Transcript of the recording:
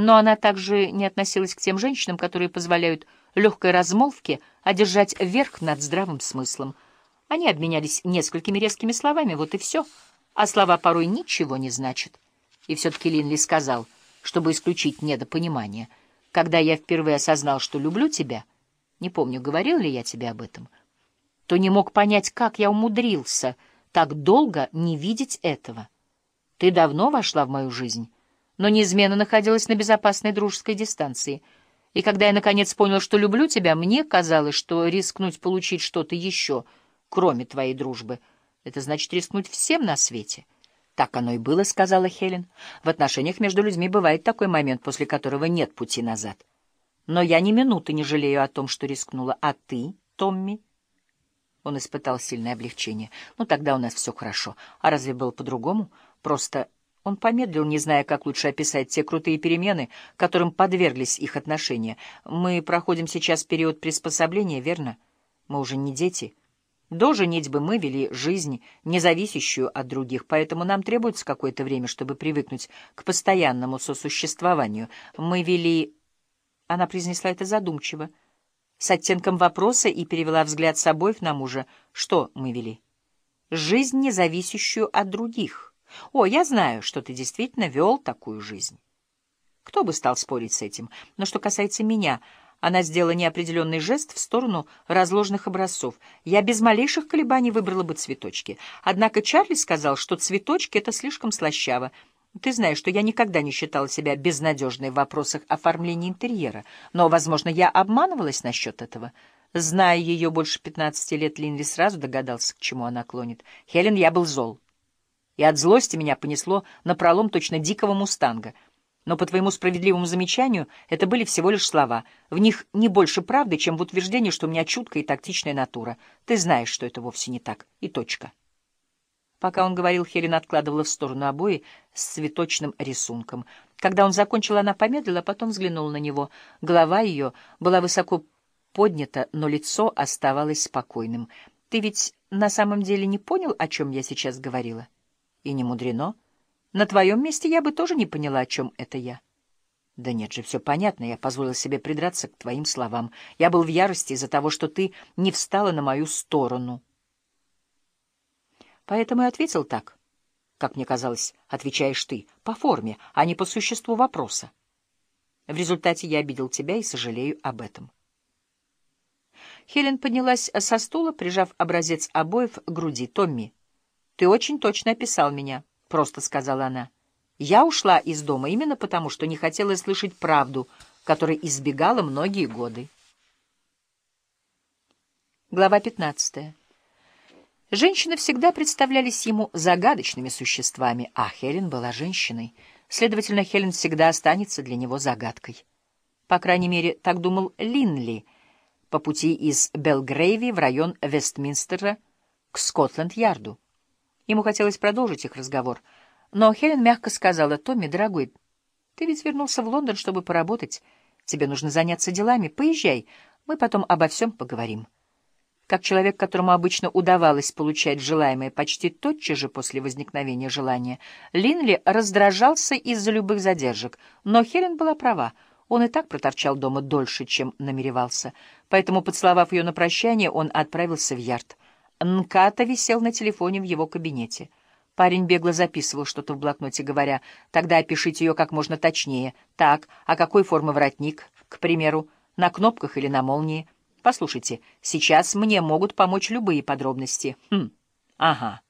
Но она также не относилась к тем женщинам, которые позволяют легкой размолвке одержать верх над здравым смыслом. Они обменялись несколькими резкими словами, вот и все. А слова порой ничего не значат. И все-таки Линли сказал, чтобы исключить недопонимание, когда я впервые осознал, что люблю тебя, не помню, говорил ли я тебе об этом, то не мог понять, как я умудрился так долго не видеть этого. Ты давно вошла в мою жизнь, но неизменно находилась на безопасной дружеской дистанции. И когда я, наконец, понял, что люблю тебя, мне казалось, что рискнуть получить что-то еще, кроме твоей дружбы, это значит рискнуть всем на свете. «Так оно и было», — сказала Хелен. «В отношениях между людьми бывает такой момент, после которого нет пути назад. Но я ни минуты не жалею о том, что рискнула. А ты, Томми?» Он испытал сильное облегчение. «Ну, тогда у нас все хорошо. А разве было по-другому? Просто...» Он помедлил, не зная, как лучше описать те крутые перемены, которым подверглись их отношения. «Мы проходим сейчас период приспособления, верно? Мы уже не дети». До женитьбы мы вели жизнь, не зависящую от других, поэтому нам требуется какое-то время, чтобы привыкнуть к постоянному сосуществованию. Мы вели... Она произнесла это задумчиво, с оттенком вопроса и перевела взгляд с обоих на мужа. Что мы вели? Жизнь, не зависящую от других. О, я знаю, что ты действительно вел такую жизнь. Кто бы стал спорить с этим? Но что касается меня... Она сделала неопределенный жест в сторону разложенных образцов. Я без малейших колебаний выбрала бы цветочки. Однако Чарли сказал, что цветочки — это слишком слащаво. Ты знаешь, что я никогда не считала себя безнадежной в вопросах оформления интерьера. Но, возможно, я обманывалась насчет этого. Зная ее больше пятнадцати лет, Линли сразу догадался, к чему она клонит. Хелен, я был зол. И от злости меня понесло на пролом точно дикого мустанга — но, по твоему справедливому замечанию, это были всего лишь слова. В них не больше правды, чем в утверждении, что у меня чуткая и тактичная натура. Ты знаешь, что это вовсе не так. И точка. Пока он говорил, Хелен откладывала в сторону обои с цветочным рисунком. Когда он закончил, она помедлила, а потом взглянула на него. Голова ее была высоко поднята, но лицо оставалось спокойным. «Ты ведь на самом деле не понял, о чем я сейчас говорила?» «И не мудрено». На твоем месте я бы тоже не поняла, о чем это я. Да нет же, все понятно, я позволил себе придраться к твоим словам. Я был в ярости из-за того, что ты не встала на мою сторону. Поэтому и ответил так, как мне казалось, отвечаешь ты, по форме, а не по существу вопроса. В результате я обидел тебя и сожалею об этом. Хелен поднялась со стула, прижав образец обоев к груди. «Томми, ты очень точно описал меня» просто сказала она. Я ушла из дома именно потому, что не хотела слышать правду, которой избегала многие годы. Глава 15. Женщины всегда представлялись ему загадочными существами, а Хелен была женщиной. Следовательно, Хелен всегда останется для него загадкой. По крайней мере, так думал Линли по пути из Белгрейви в район Вестминстера к Скотланд-Ярду. Ему хотелось продолжить их разговор, но Хелен мягко сказала, «Томми, дорогой, ты ведь вернулся в Лондон, чтобы поработать. Тебе нужно заняться делами. Поезжай, мы потом обо всем поговорим». Как человек, которому обычно удавалось получать желаемое почти тотчас же после возникновения желания, Линли раздражался из-за любых задержек, но Хелен была права. Он и так проторчал дома дольше, чем намеревался. Поэтому, поцеловав ее на прощание, он отправился в ярд. Нката висел на телефоне в его кабинете. Парень бегло записывал что-то в блокноте, говоря, «Тогда опишите ее как можно точнее. Так, а какой формы воротник, к примеру, на кнопках или на молнии? Послушайте, сейчас мне могут помочь любые подробности». «Хм, ага».